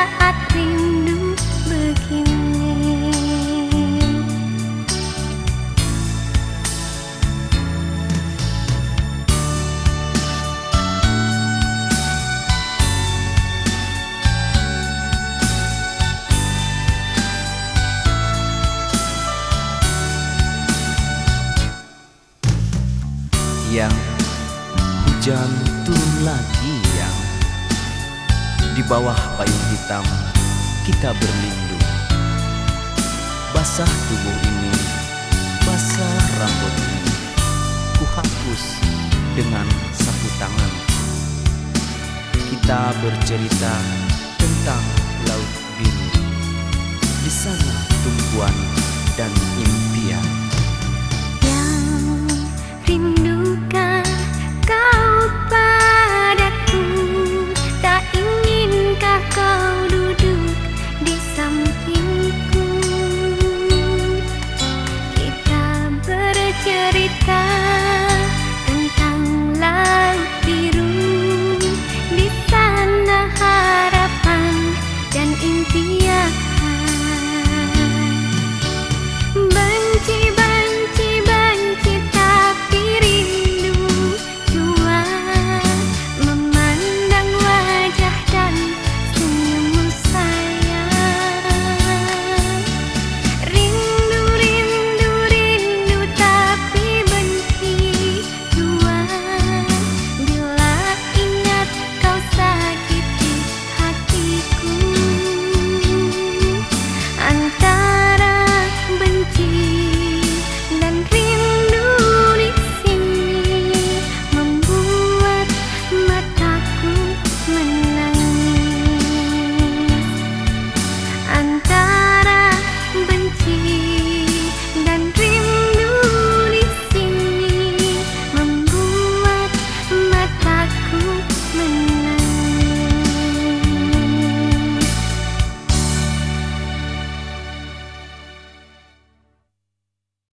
saat rindu begini Yang hujan turun lagi Di bawah payung hitam kita berlindung. Basah tubuh ini, basah rambut ini Ku hapus dengan sapu tangan. Kita bercerita tentang laut biru. Di sana tumpuan dan impian